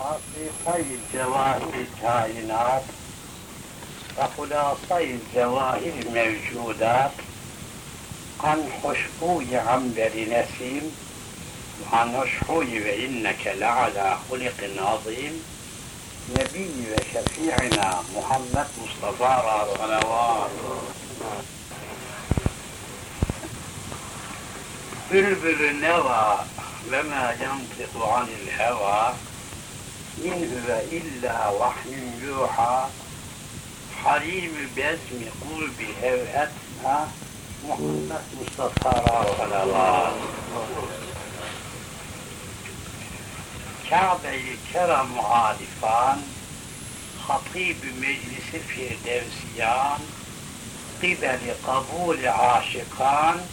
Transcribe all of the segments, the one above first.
وحقيقي الجواهر الكائنات؟ وخلاصي الجواهر الموجودات. عن خشبوي عنبر نسيم وعن خشبوي وإنك لعلى خلق عظيم. نبي وشفيعنا محمد مصطفى صلوات. بلبل النوى لما ينطق عن الهوى. إن هو إلا وحي يوحى حليم باسم يقول بهيئتها محمد مصطفى صلوات كعبة كرم عارفان خطيب مجلس فردوسيان قبل قبول عاشقان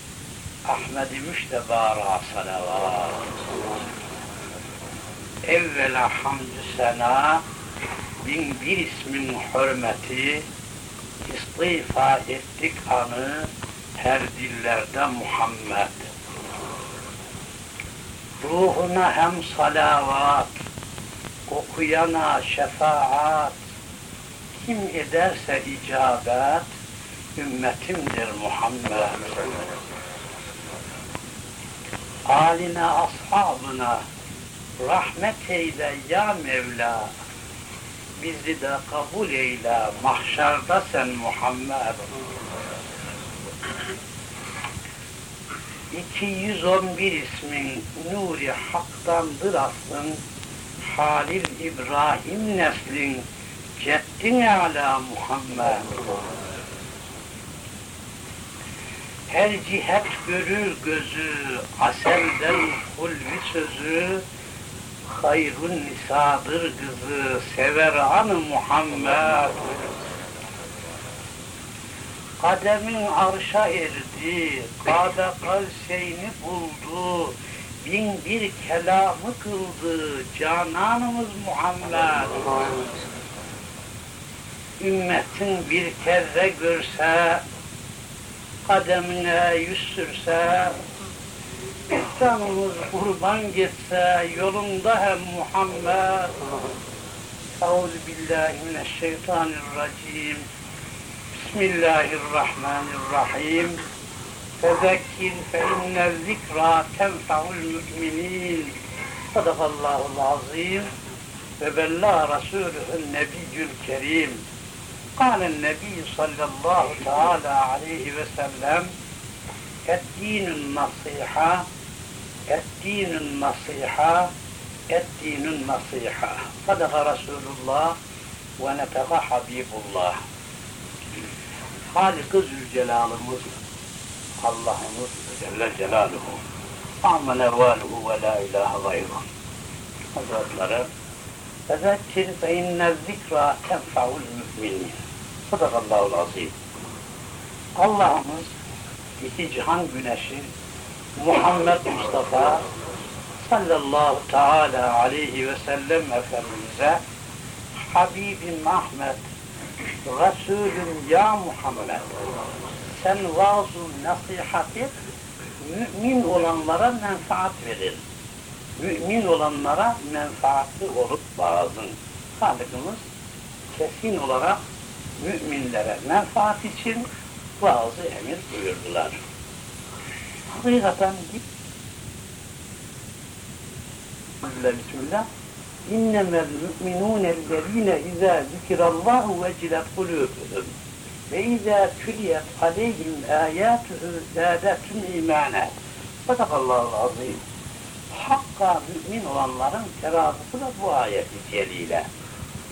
أحمد مشتبى صلوات Evvela hamdü sena bin bir ismin hürmeti istifa ettik anı her dillerde Muhammed. Ruhuna hem salavat okuyana şefaat kim ederse icabet ümmetimdir Muhammed. Aline ashabına rahmet eyle ya Mevla. Bizi de kabul eyle. Mahşerde sen Muhammed. 211 ismin nuri haktandır aslın. Halil İbrahim neslin. Ceddin ala Muhammed. Her cihet görür gözü. Aselden hulvi sözü hayrun nisadır kızı sever anı Muhammed. Kademin arşa erdi kade kavseyni buldu. Bin bir kelamı kıldı cananımız Muhammed. Ümmetin bir kere görse kademine yüz sürse canımız kurban gitse yolunda hem Muhammed Euzu billahi mineşşeytanirracim Bismillahirrahmanirrahim Fezekkir fe inne zikra tenfa'ul müminin Sadakallahul azim ve bella Resulühün nebiyyül kerim قال النبي صلى الله تعالى عليه وسلم الدين النصيحة Eddinun nasiha, eddinun nasiha. Sadaka Resulullah ve neteka Habibullah. Halik-ı Zülcelal'ımız, Allah'ımız Celle Celaluhu. Amen evvaluhu ve la ilahe gayruhu. Hazretleri, Fezekkir fe inne zikra tenfa'ul müminin. Sadakallahu azim. Allah'ımız iki cihan güneşi Muhammed Mustafa sallallahu teala aleyhi ve sellem Efendimiz'e Habibim Ahmet Resulüm ya Muhammed sen vaaz-ı nasihat et mümin olanlara menfaat verir. Mümin olanlara menfaatli olup vaazın. Halikimiz kesin olarak müminlere menfaat için vaazı emir buyurdular. Hakikaten Bismillah İnnemel müminûnellezîne izâ zikirallâhu vecilet kulûbuhum ve izâ tüliyet aleyhim âyâtuhu zâdetum îmâne. Sadakallahu azîm. Hakka mümin olanların terazısı da bu ayeti celile.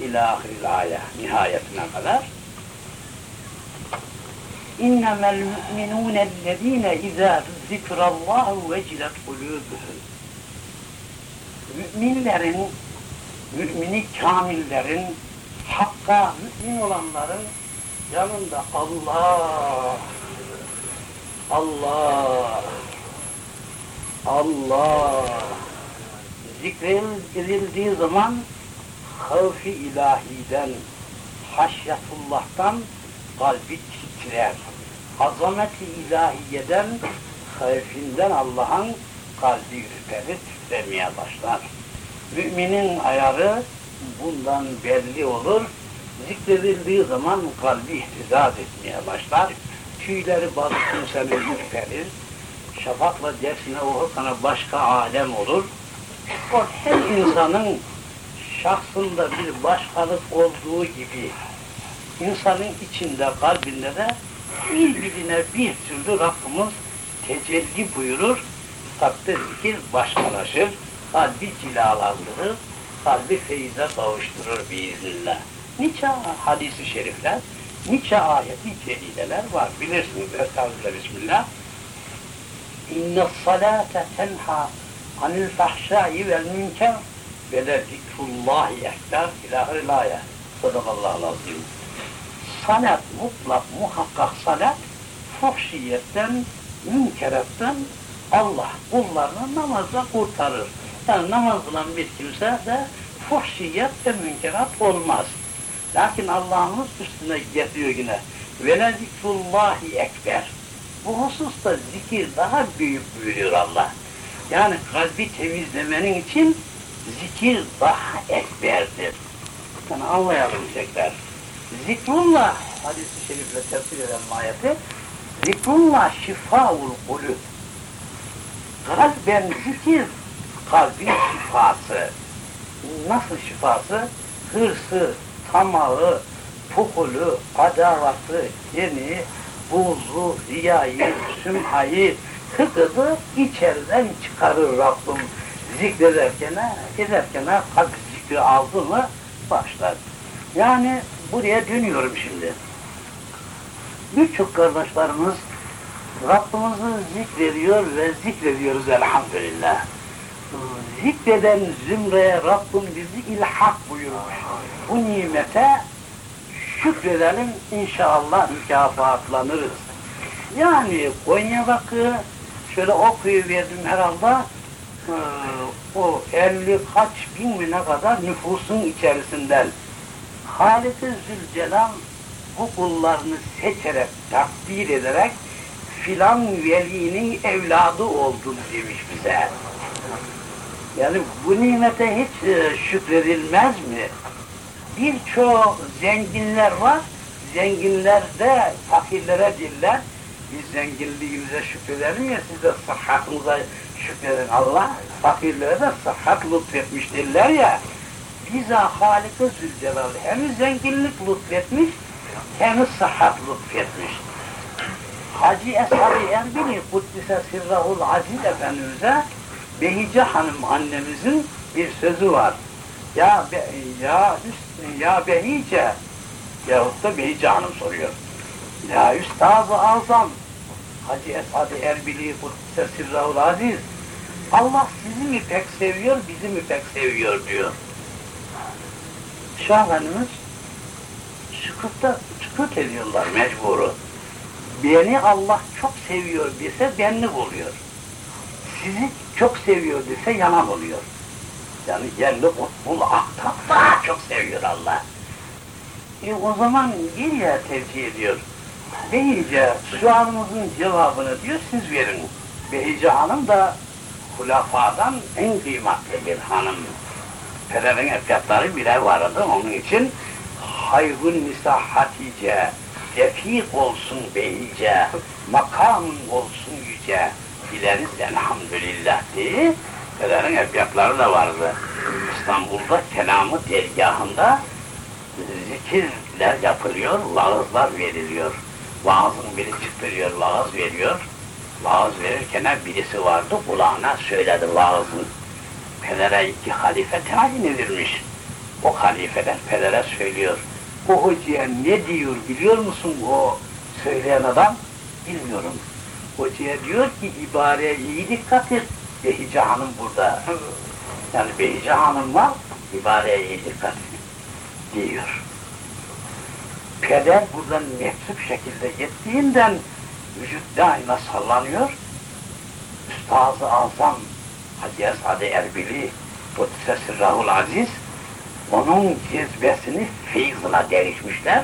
İlâ ahiril âye, nihayetine kadar. İnnemel müminûnellezîne izâ zikirallâhu vecilet kulûbuhum müminlerin, mümini kamillerin, hakka mümin olanların yanında Allah, Allah, Allah. Zikredildiği zaman havfi ilahiden, haşyetullah'tan kalbi titrer. Azameti ilahiyeden, havfinden Allah'ın kalbi ürperir, titremeye başlar. Müminin ayarı bundan belli olur. Zikredildiği zaman kalbi ihtizaz etmeye başlar. Tüyleri bazı kimsenin ürperir. Şafakla dersine okurken başka alem olur. O her insanın şahsında bir başkalık olduğu gibi insanın içinde, kalbinde de birbirine bir türlü Rabbimiz tecelli buyurur. Takdir zikir başkalaşır, kalbi cilalandırır, kalbi feyize kavuşturur biiznillah. Nice hadisi şerifler, nice ayeti celileler var. Bilirsiniz Estağfurullah Bismillah. İnne salate tenha anil fahşai vel münker ve le zikrullahi ekber ilahir laya. Sadakallahu azim. Salat mutlak muhakkak salat fuhşiyetten, münkeretten Allah kullarını namazla kurtarır. Yani namaz kılan bir kimse de fuhşiyet ve münkerat olmaz. Lakin Allah'ımız üstüne getiriyor yine. Ve le zikrullahi ekber. Bu hususta zikir daha büyük buyuruyor Allah. Yani kalbi temizlemenin için zikir daha ekberdir. Yani anlayalım tekrar. Zikrullah, hadis-i şerifle tefsir eden ayeti, zikrullah şifaul kulüp. Kalben zikir, kalbin şifası. Nasıl şifası? Hırsı, tamağı, pukulu, adavatı, kini, buzu, riyayı, sümhayı, hıkıdı içeriden çıkarır Rabbim. Zikrederken, ederken kalp zikri aldı mı başlar. Yani buraya dönüyorum şimdi. Birçok kardeşlerimiz Rabbimizi zikrediyor ve zikrediyoruz elhamdülillah. Zikreden zümreye Rabbim bizi ilhak buyurmuş. Bu nimete şükredelim inşallah mükafatlanırız. Yani Konya'daki şöyle okuyuverdim herhalde e, o 50 kaç bin mi ne kadar nüfusun içerisinden Halik-i Zülcelal bu kullarını seçerek, takdir ederek filan velinin evladı oldun demiş bize. Yani bu nimete hiç e, şükredilmez mi? Birçok zenginler var, zenginler de fakirlere diller. Biz zenginliğimize şükredelim ya siz de sıhhatınıza şükredin. Allah fakirlere de sıhhat lütfetmiş diller ya. Bize Halik-i Zülcelal hem zenginlik lütfetmiş hem sıhhat lütfetmiş. Hacı Eshab-ı Erbili Kuddise Sirrahul Aziz Efendimiz'e Behice Hanım annemizin bir sözü var. Ya be, ya üst, ya Behice yahut da Behice Hanım soruyor. Ya Üstad-ı Azam Hacı Eshab-ı Erbili Kuddise Sirrahul Aziz Allah sizi mi pek seviyor, bizi mi pek seviyor diyor. Şah Efendimiz çıkıp çıkıp ediyorlar mecburu. Beni Allah çok seviyor dese benlik oluyor. Sizi çok seviyor dese yalan oluyor. Yani yerli kutbul akta daha çok seviyor Allah. E o zaman geriye tevcih ediyor. Deyince sualımızın cevabını diyor siz verin. Behice Hanım da hulafadan en kıymetli bir hanım. Pederin evlatları bile vardı onun için hayrun nisa hatice, refik olsun beyice, makamın olsun yüce, bileriz elhamdülillah diye pederin evlatları da vardı. İstanbul'da kelamı dergahında zikirler yapılıyor, vaazlar veriliyor. Vaazın biri çıktırıyor, vaaz veriyor. Vaaz verirken birisi vardı, kulağına söyledi vaazın. Pedere iki halife tayin edilmiş. O halifeler pedere söylüyor. O hocaya ne diyor biliyor musun o söyleyen adam? Bilmiyorum. Hocaya diyor ki ibareye iyi dikkat et. Behice Hanım burada. Yani Behice Hanım var, ibareye iyi dikkat et diyor. Peder buradan mektup şekilde gittiğinden vücut daima sallanıyor. Üstazı Azam Hacı Esad Erbili Kudüs'e Sirrahul Aziz onun cezbesini feyzına derişmişler.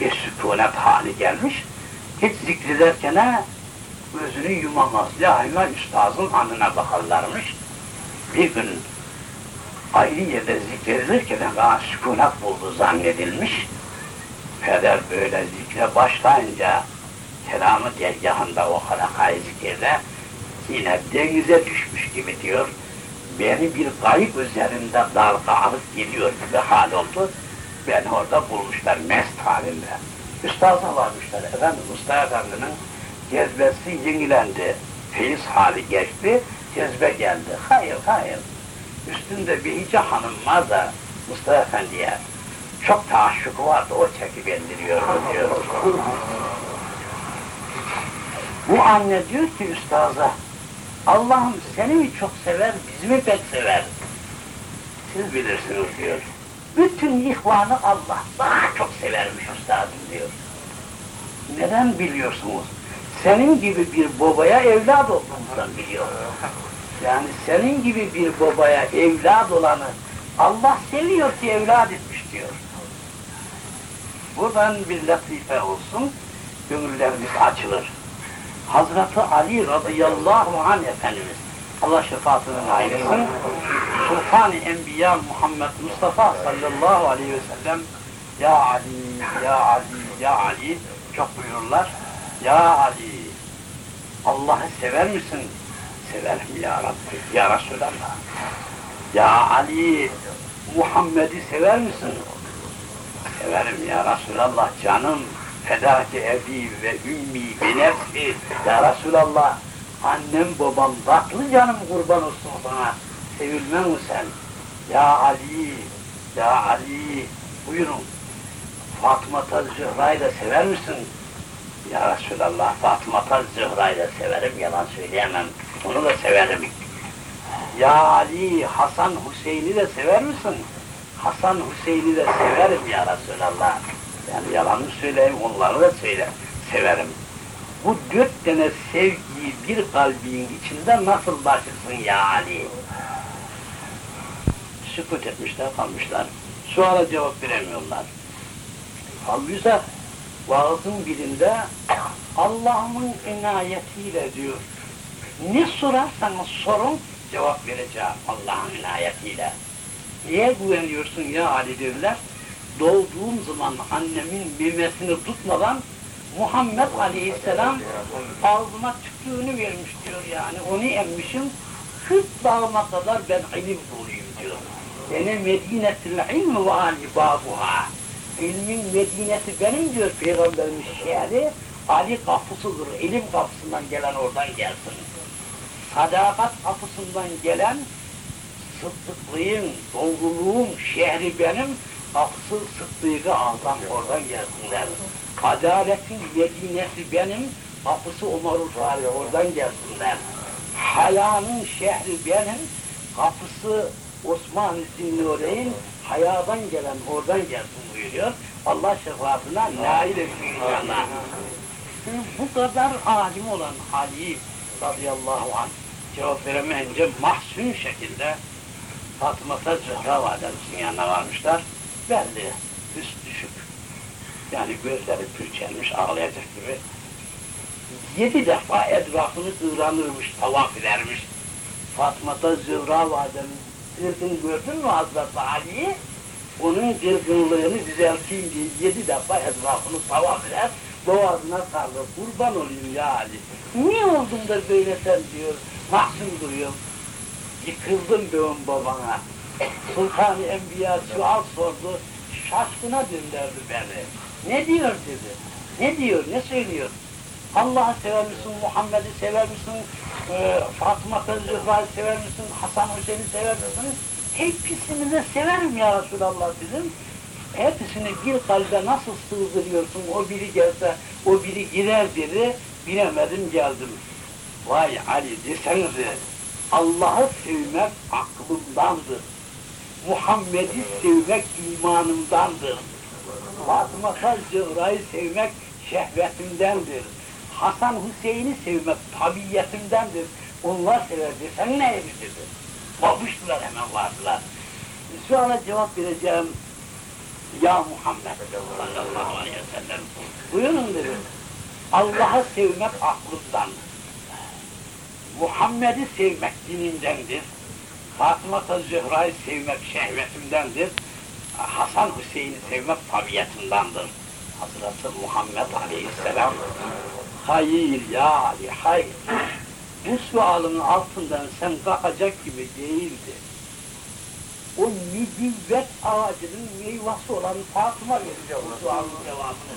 Bir sükunet hali gelmiş. Hiç zikrederken gözünü yumamaz. Daima üstazın anına bakarlarmış. Bir gün ayrı yerde zikredilirken bana sükunet buldu zannedilmiş. Peder böyle zikre başlayınca kelamı dergahında o halakayı zikirde yine denize düşmüş gibi diyor. Beni bir kayık üzerinde dalga alıp gidiyor gibi hal oldu. Beni orada bulmuşlar mest halinde. Üstaz'a varmışlar. Efendim Mustafa Efendi'nin cezbesi yenilendi. Feyiz hali geçti. Cezbe geldi. Hayır hayır. Üstünde bir hice hanım var da Mustafa Efendi'ye çok taaşşuku vardı. O çekip indiriyor diyor. Bu anne diyor ki üstaza Allah'ım seni mi çok sever, bizi mi pek sever? Siz bilirsiniz diyor. Bütün ihvanı Allah daha çok severmiş üstadım diyor. Neden biliyorsunuz? Senin gibi bir babaya evlat olduğumuzdan biliyorum. Yani senin gibi bir babaya evlat olanı Allah seviyor ki evlat etmiş diyor. Buradan bir latife olsun, gönüllerimiz açılır. Hazreti Ali radıyallahu anh Efendimiz, Allah şefaatine ayırsın, Sultan-ı Enbiya Muhammed Mustafa sallallahu aleyhi ve sellem, Ya Ali, Ya Ali, Ya Ali, çok buyururlar. Ya Ali, Allah'ı sever misin? Severim ya Rabbi, ya Resulallah. Ya Ali, Muhammed'i sever misin? Severim ya Resulallah canım. Fedaki ebi ve ümmi ve nefsi. Ya Resulallah, annem babam tatlı canım kurban olsun sana. Sevilmem mi sen? Ya Ali, ya Ali, buyurun. Fatıma Zühra'yı da sever misin? Ya Resulallah, Fatıma Zühra'yı da severim, yalan söyleyemem. Onu da severim. Ya Ali, Hasan Hüseyin'i de sever misin? Hasan Hüseyin'i de severim ya Resulallah. Yani yalan mı söyleyeyim, onları da söyle, severim. Bu dört tane sevgiyi bir kalbin içinde nasıl taşırsın ya Ali? Sükut etmişler, kalmışlar. Suala cevap veremiyorlar. Halbuki vaazın birinde Allah'ımın inayetiyle diyor. Ne sorarsanız sorun, cevap vereceğim Allah'ın inayetiyle. Niye güveniyorsun ya Ali dediler. Doğduğum zaman annemin memesini tutmadan Muhammed Aleyhisselam ağzıma tükrüğünü vermiş diyor yani. Onu emmişim. Hırt dağıma kadar ben ilim doluyum diyor. Beni Medinetil ilmi ve ali babuha. İlmin medinesi benim diyor Peygamberimiz şehri. Ali kapısıdır. İlim kapısından gelen oradan gelsin. Sadakat kapısından gelen sıddıklığın, doğruluğun şehri benim, kapısı sıddıkı azam oradan gelsinler. Adaletin medinesi benim, kapısı Umar-ı Fahri oradan gelsinler. Hayanın şehri benim, kapısı Osman-ı Zinnureyn, hayadan gelen oradan gelsin buyuruyor. Allah şefaatine nail etsin inşallah. Bu kadar alim olan Ali radıyallahu anh cevap veremeyince mahzun şekilde Fatıma'ta Zühra validemizin yanına varmışlar. Belli, üst düşük. Yani gözleri pürçelmiş, ağlayacak gibi. Yedi defa etrafını kıvranırmış, tavaf edermiş. Fatıma'ta Zühra validemiz kırgın gördün mü Hazreti Ali'yi? Onun kırgınlığını düzelteyim diye yedi defa etrafını tavaf eder. Boğazına sarılır, kurban olayım ya Ali. Niye oldun da böyle sen diyor, mahzun duruyor. Yıkıldım diyorum babana. Sultan-ı Enbiya sual sordu, şaşkına döndürdü beni. Ne diyor dedi. Ne diyor, ne söylüyor? Allah'ı sever misin, Muhammed'i sever misin, e, Fatıma Zühra'yı sever misin, Hasan Hüseyin'i sever misin? Hepsini de severim ya Resulallah dedim. Hepsini bir kalbe nasıl sığdırıyorsun, o biri gelse, o biri girer dedi, bilemedim geldim. Vay Ali desenize, Allah'ı sevmek aklımdandır. Muhammed'i sevmek imanımdandır. Fatıma Zühra'yı sevmek şehvetimdendir. Hasan Hüseyin'i sevmek tabiiyetimdendir. Onlar sever desen ne dedi. Babuştular hemen vardılar. Sonra cevap vereceğim. Ya Muhammed sallallahu aleyhi ve sellem. Buyurun dedi. Allah'ı sevmek aklımdandır. Muhammed'i sevmek dinindendir. Fatıma Zühra'yı sevmek şehvetimdendir. Hasan Hüseyin'i sevmek tabiatındandır. Hazreti Muhammed Aleyhisselam hayır ya Ali hayır. Bu sualın altından sen kalkacak gibi değildi. O müdüvvet ağacının meyvesi olan Fatıma verecek bu sualın cevabını.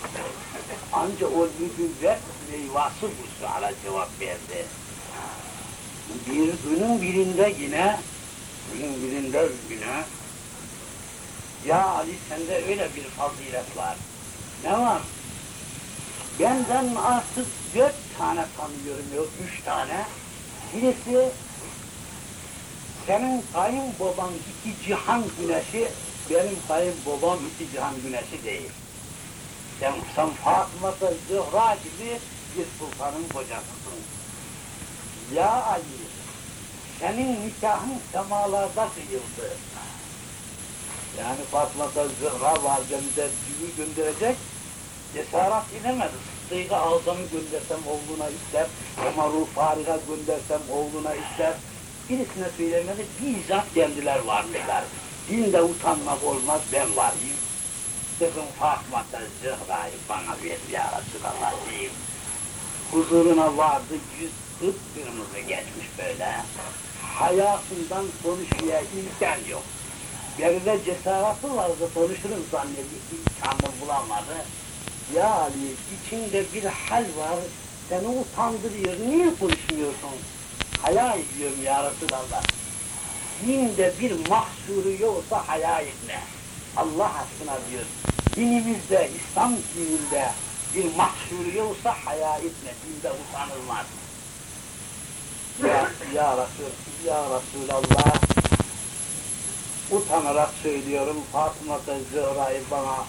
Ancak o müdüvvet meyvası bu suala cevap verdi. Bir günün birinde yine, günün birinde yine, ya Ali sende öyle bir fazilet var. Ne var? Benden artık dört tane tanıyorum, yok üç tane. Birisi senin kayınbaban iki cihan güneşi, benim kayınbabam iki cihan güneşi değil. Sen, sen Fatıma'da Zühra gibi bir sultanın kocasısın. Ya Ali, senin nikahın semalarda kıyıldı. Yani Fatıma'da Zühra validemize düğü gönderecek, cesaret edemedi. Sıddık'ı Azam'ı göndersem oğluna ister, Ömer'u Farik'a göndersem oğluna ister. Birisine söylemedi, bizzat kendiler varmışlar. Dinde utanmak olmaz, ben varayım. Dedim Fatma'da Zühra'yı bana ver ya Resulallah diyeyim. Huzuruna vardı, yüz kırk kırmızı geçmiş böyle. Hayatından konuşmaya imkan yok. Geride cesareti vardı, konuşurum zannedik, imkanı bulamadı. Ya Ali, içinde bir hal var, seni utandırıyor, niye konuşmuyorsun? Haya ediyorum ya Resulallah. Dinde bir mahsuru yoksa haya etme. Allah aşkına diyor. Dinimizde, İslam dininde bir mahsuru yoksa haya etme. Dinde utanılmaz. Ya, ya Resul, ya Resulallah, utanarak söylüyorum, Fatıma Zühra'yı bana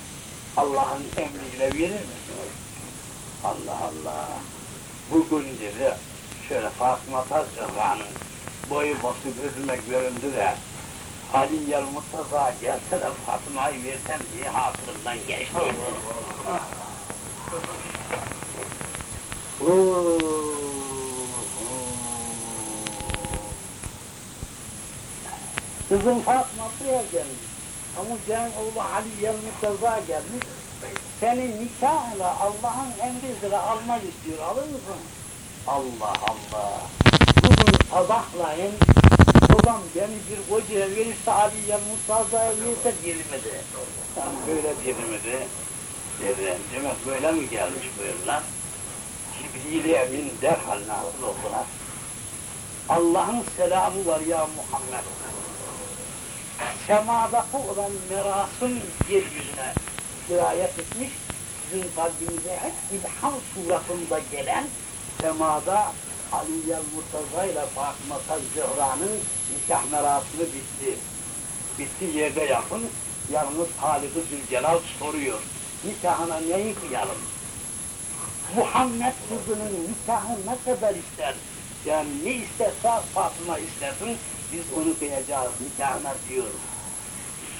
Allah'ın emriyle verir misiniz? Allah Allah. Bugün dedi, şöyle Fatıma Zühra'nın boyu basıp üzülmek göründü de, Ali Yer Mustafa gelse de Fatıma'yı versem diye hatırımdan geçti. Kızım Fatma buraya gelmiş. Amcağın oğlu Ali Mustafa gelmiş. Senin nikahla Allah'ın emriyle almak istiyor. Alır mısın? Allah Allah. Bugün sabahlayın babam beni bir kocaya verirse Ali Yer Mustafa'ya verirse girmedi. Tam böyle girmedi. Dedi, demek böyle mi gelmiş buyurlar? Cibril-i Emin derhal nazil oldular. Allah'ın selamı var ya Muhammed. Semadaki olan merasım yeryüzüne dirayet etmiş, sizin kalbinize hep ilham suratında gelen semada Ali Yel Murtaza ile Fatıma Zühra'nın nikah merasımı bitti. Bitti yerde yakın, yalnız Halik-i Zülcelal soruyor, nikahına neyi kıyalım? Muhammed kızının nikahı ne kadar ister? Yani ne isterse Fatıma istersin, biz onu kıyacağız nikahına diyoruz.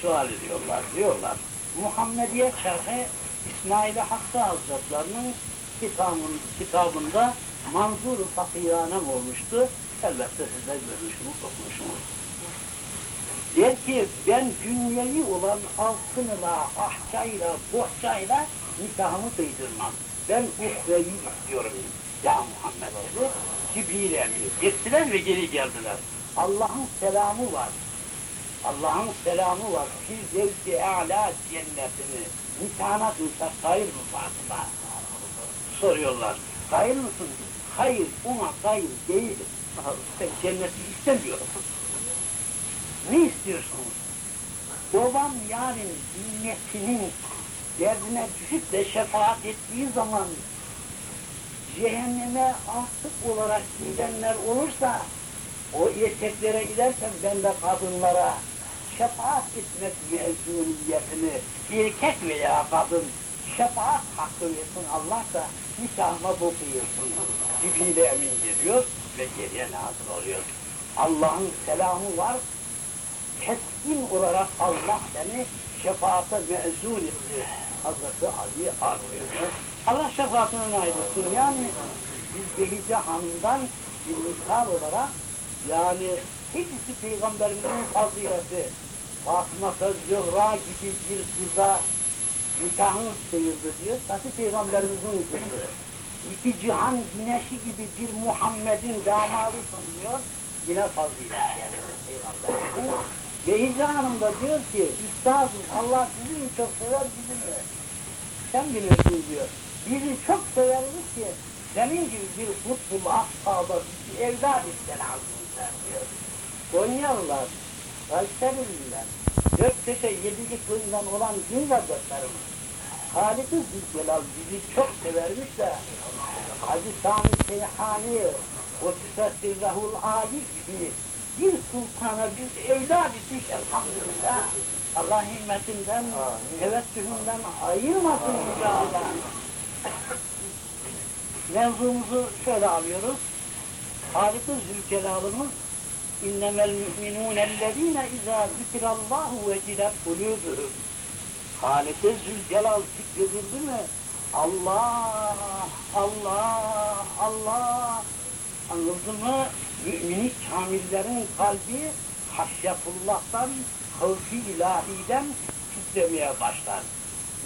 Sual ediyorlar, diyorlar. Muhammediye Şerhi İsmail-i Hakkı Hazretlerinin kitabın, kitabında manzur-u fakiranem olmuştu. Elbette siz de görmüşsünüz, okumuşsunuz. Der ki ben dünyevi olan altınla, ahçayla, bohçayla nikahımı kıydırmam. Ben uhreyi istiyorum ya Muhammed dedi. Cibril emri. Gittiler ve geri geldiler. Allah'ın selamı var. Allah'ın selamı var. Fi zevki a'la cennetini nikahına duysak hayır mı Fatıma? Soruyorlar. Hayır mısın? Hayır, ona hayır değil. Sen cenneti istemiyorsun. Ne istiyorsunuz? Babam yarın zinnetinin derdine düşüp de şefaat ettiği zaman cehenneme artık olarak gidenler olursa o erkeklere giderken ben de kadınlara şefaat etmek mezuniyetini erkek veya kadın şefaat hakkı versin Allah da nikahıma dokuyorsun. Cibril emin geliyor ve geriye nazil oluyor. Allah'ın selamı var. Keskin olarak Allah seni şefaate mezun etti. Hazreti Ali arıyor. Allah şefaatine nail olsun. Yani biz Behice Hanım'dan bir misal olarak yani hepsi Peygamberimizin fazileti. Fatıma Zöhra gibi bir kıza nikahını sıyırdı diyor. Tabi Peygamberimizin kızı. İki cihan güneşi gibi bir Muhammed'in damadısın diyor. Yine fazilet yani. Ve Hicra Hanım da diyor ki, Üstadım Allah sizi çok sever bizi mi? Sen bilirsin diyor. Bizi çok severiz ki senin gibi bir kutbul ashabı bir evlat ağzımızdan diyor. Konyalılar, Kayseri'liler, Göktepe yedilik köyünden olan din kardeşlerimiz. Halit-i Zülcelal bizi çok severmiş de Hacı Sami Seyhani, o Tüfessirrahul Ali gibi bir sultana biz evlat ettik elhamdülillah. Allah himmetinden, teveccühünden ayırmasın Yüce Allah. Mevzumuzu şöyle alıyoruz. Halik-i Zülcelal'ımız İnnemel mü'minûne ellezîne izâ zikirallâhu vecilet kulûbuhum. Halik-i Zülcelal zikredildi mi? Allah, Allah, Allah. Anladın mı? Mümin kamillerin kalbi haşyetullah'tan, havfi ilahiden titremeye başlar.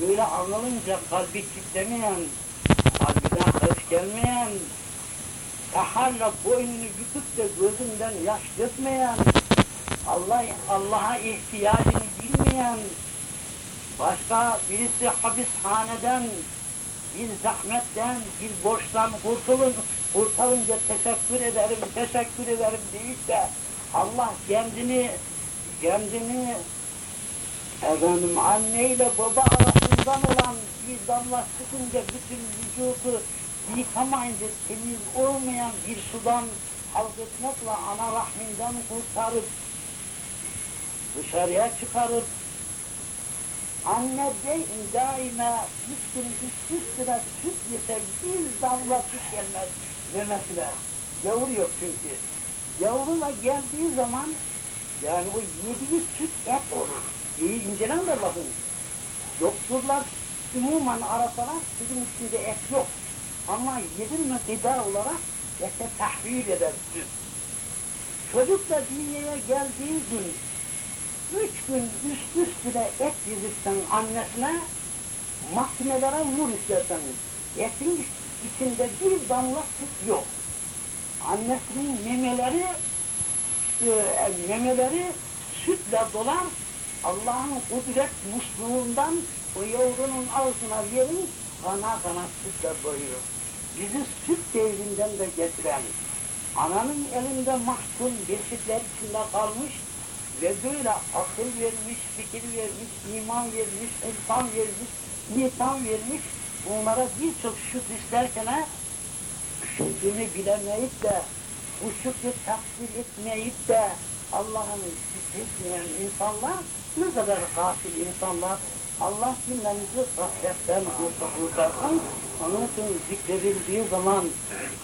Böyle anılınca kalbi titremeyen, kalbine hırs gelmeyen, Taharla boynunu büküp de gözünden yaş dökmeyen, Allah Allah'a ihtiyacını bilmeyen, başka birisi hapishaneden, bir zahmetten, bir borçtan kurtulun, kurtarınca teşekkür ederim, teşekkür ederim deyip de Allah kendini, kendini efendim anneyle baba arasından olan bir damla sıkınca bütün vücudu yıkamayınca temiz olmayan bir sudan halk etmekle ana rahminden kurtarıp dışarıya çıkarıp anne de daima üç gün üst üstüne süt yese bir damla süt gelmez memesine. Yavru yok çünkü. Yavruna geldiği zaman yani o yediği süt et olur. İyi incelen de bakın. Doktorlar umuman arasalar sütün üstünde et yok. Ama yedirme gıda olarak ete tahvil eder süt. Çocuk da dünyaya geldiği gün üç gün üst üstüne et yedikten annesine makinelere vur istersen etin içinde bir damla süt yok. Annesinin memeleri e, memeleri sütle dolar Allah'ın kudret musluğundan o yavrunun ağzına verin kana kana sütle doyuyor. Bizi süt devrinden de getiren ananın elinde mahkum beşikler içinde kalmış ve böyle akıl vermiş, fikir vermiş, iman vermiş, irfan vermiş, nisan vermiş, bunlara birçok şükür isterken şükrünü bilemeyip de, bu şükrü takdir etmeyip de Allah'ın zikretmeyen insanlar ne kadar gafil insanlar. Allah cümlemizi gafletten kurtarsın. Onun için zikredildiği zaman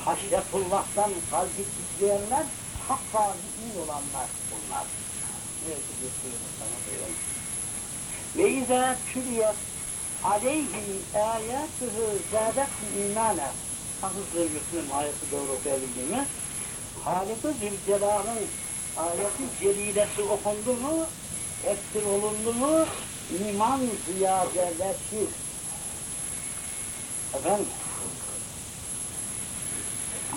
haşyetullah'tan kalbi titreyenler hakka mümin olanlar bunlar. Ve izâ tüliyet aleyhim âyâtuhu zâdekum imâne. Hafızlığı Müslüm ayeti doğru okuyabildiğimi. Halik-i Zülcelal'ın ayeti celilesi okundu mu, tefsir olundu mu, iman ziyadeleşir. Efendim,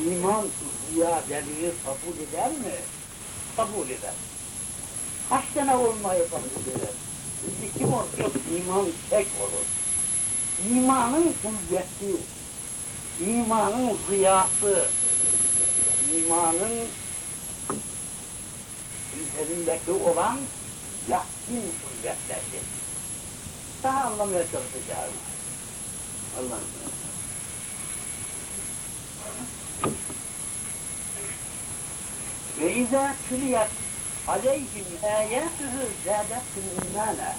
iman ziyadeliği kabul eder mi? Kabul eder. Kaç tane olmayı kabul eder? İki yok iman tek olur. İmanın kuvveti, imanın ziyası, imanın üzerindeki olan yakin kuvvetleri. Daha anlamaya çalışacağız. Allah'ım. Ve izâ tüliyet aleyhim âyâtuhu zâdetum imâna.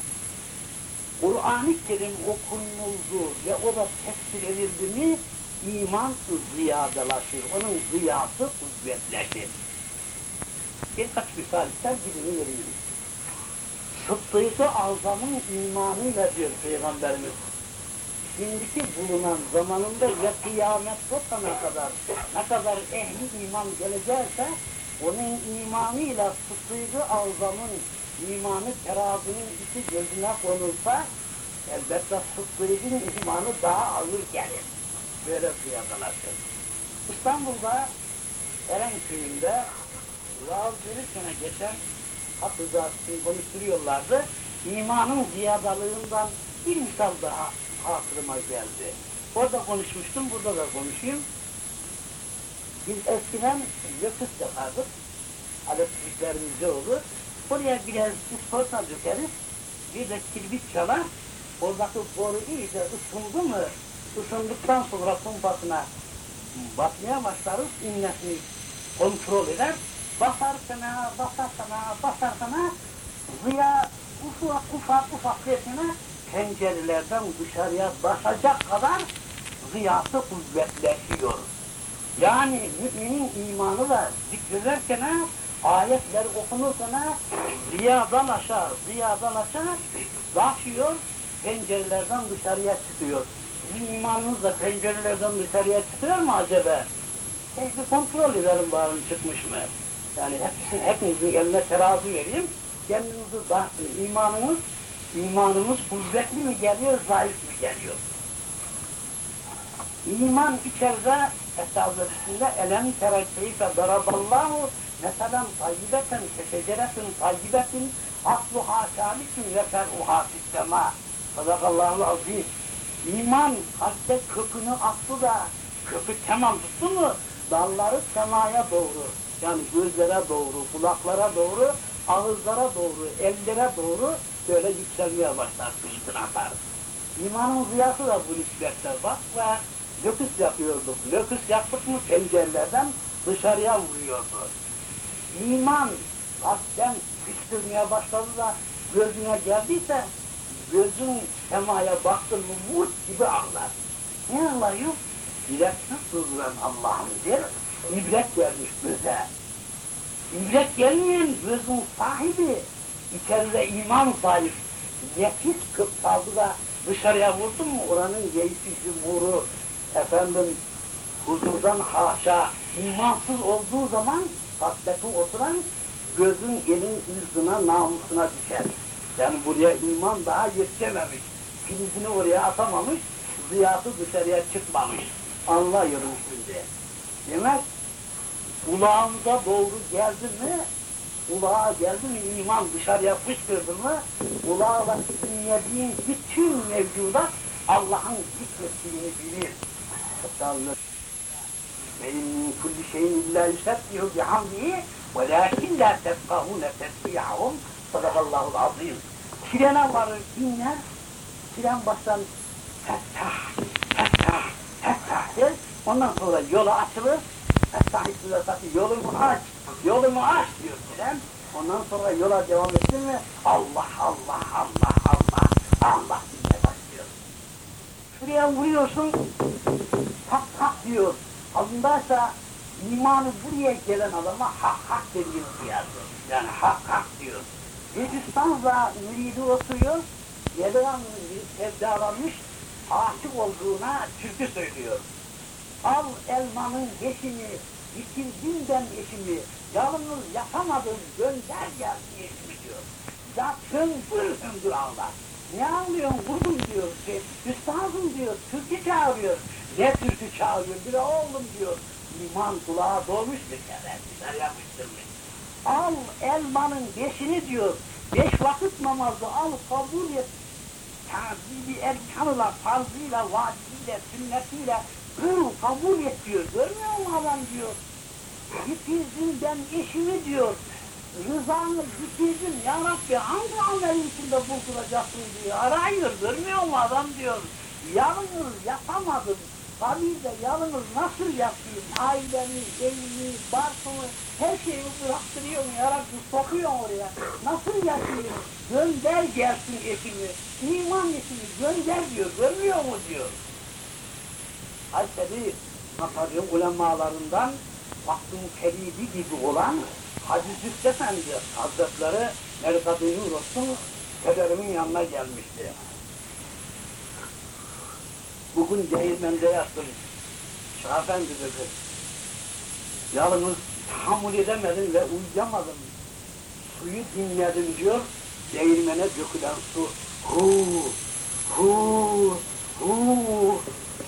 Kur'an-ı Kerim okunuldu ve o da tefsir edildi mi iman ziyadalaşır. Onun ziyası kuvvetleşir. Birkaç misal ister birini vereyim. Sıddık-ı Azam'ın imanıyla diyor Peygamberimiz. Şimdiki bulunan zamanında ve kıyamet kopana kadar ne kadar ehli iman gelecekse onun imanıyla sıddığı azamın imanı terazinin içi gözüne konulsa elbette sıddığın imanı daha ağır gelir. Böyle fiyatlanırsın. İstanbul'da Eren köyünde vaaz verirken geçen Abdülzat'ın konuşturuyorlardı. İmanın ziyadalığından bir misal daha hatırıma geldi. Orada konuşmuştum, burada da konuşayım. Biz eskiden yakıt yapardık. Elektriklerimizde olur. Oraya biraz isporta dökeriz. Bir de kirbit çalar. Oradaki boru iyice ısındı mı, ısındıktan sonra pompasına basmaya başlarız, inmesini kontrol eder. Basarsana, basarsana, basarsana, ziya ufak ufak ufak sesine pencerelerden dışarıya basacak kadar ziyası kuvvetleşiyor. Yani müminin imanı da zikrederken ayetler okunurken ziyadan aşağı, ziyadan aşağı taşıyor, pencerelerden dışarıya çıkıyor. Sizin imanınız da pencerelerden dışarıya çıkıyor mu acaba? Bir kontrol edelim bari çıkmış mı? Yani hepsini, hepinizin eline terazi vereyim. Kendinizi dağıtın. İmanınız, imanımız kuvvetli mi geliyor, zayıf mı geliyor? İman içeride estağfirullah elem tere keyfe daraballahu meselen tayyibeten keşeceretin tayyibetin asluha şalikün ve fer'uha fissema sadakallahu azim İman kalpte kökünü attı da kökü tamam tuttu mu dalları semaya doğru yani gözlere doğru, kulaklara doğru, ağızlara doğru, ellere doğru böyle yükselmeye başlar, fışkın atar. İmanın ziyası da bu nispetle bak ve löküs yapıyorduk. Löküs yaptık mı pencerelerden dışarıya vuruyordu. İman kalpten fışkırmaya başladı da gözüne geldiyse gözün semaya baktın mı vurt gibi ağlar. Ne ağlıyor? Dileksiz sızdıran Allah'ım der, ibret vermiş göze. İbret gelmeyen gözün sahibi, içeride iman zayıf, nefis kıpsaldı da dışarıya vurdun mu oranın yeysisi vuru, efendim huzurdan haşa, imansız olduğu zaman hasleti oturan gözün elin ırzına, namusuna düşer. Yani buraya iman daha yetişememiş, filizini oraya atamamış, ziyası dışarıya çıkmamış. Anlıyorum şimdi. Demek kulağımıza doğru geldi mi, kulağa geldi mi iman dışarıya fışkırdı mı, kulağla dinlediğin bütün mevcudat Allah'ın zikrettiğini bilir. Sallallahu ve in kulli şeyin illa yusabbihu bihamdihi velakin la tefkahune tesbihahum sadakallahu azim. Trene varır dinler, tren baştan fettah, fettah, fettah der, ondan sonra yola açılır, fettah satı yolumu aç, yolumu aç diyor tren. Ondan sonra yola devam ettin mi Allah, Allah, Allah, Allah, Allah diye başlıyor. Şuraya vuruyorsun, tak tak diyor. Aslındaysa imanı buraya gelen adama hak hak dediğini duyardı. Yani hak hak diyor. Gürcistan'da müridi oturuyor, Yedevan sevdalanmış, aşık olduğuna türkü söylüyor. Al elmanın yeşini, bitirdin ben eşimi, yalnız yapamadım, gönder gelsin eşimi diyor. Ya hüngür hüngür ağlar. Ne anlıyorsun vurdum diyor, şey, üstadım diyor, türkü çağırıyor. Ne türkü çağırıyor, bir oğlum diyor. İman kulağa dolmuş bir kere, güzel yapıştırmış. Al elmanın beşini diyor, beş vakit namazı al kabul et. Tazibi erkanıyla, farzıyla, vacibiyle, sünnetiyle kıl kabul et diyor. Görmüyor musun adam diyor. Bitirdin ben eşimi diyor. Rızanı bitirdim ya Rabbi hangi amelin içinde bulduracaksın diyor. Arayıyor görmüyor musun adam diyor. Yalnız yapamadım. Kabirde yalnız nasıl yapayım? Ailemi, evimi, barkımı, her şeyi bıraktırıyorum ya Rabbi, sokuyorum oraya. Nasıl yapayım? Gönder gelsin eşimi, iman eşimi gönder diyor, görmüyor mu diyor. Haşeri Nasar'ın ulemalarından Mahtum Kelibi gibi olan Hacı Züft Efendi Hazretleri Merkad-ı Yunus'un pederimin yanına gelmişti. Bugün değirmende yattım. Şah Efendi dedi. Yalnız tahammül edemedim ve uyuyamadım. Suyu dinledim diyor. Değirmene dökülen su. Hu, hu, hu,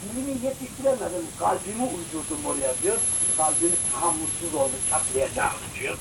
Şimdi yetiştiremedim. Kalbimi uydurdum oraya diyor. Kalbim tahammülsüz oldu. Çatlayacağım diyor.